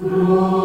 Glory.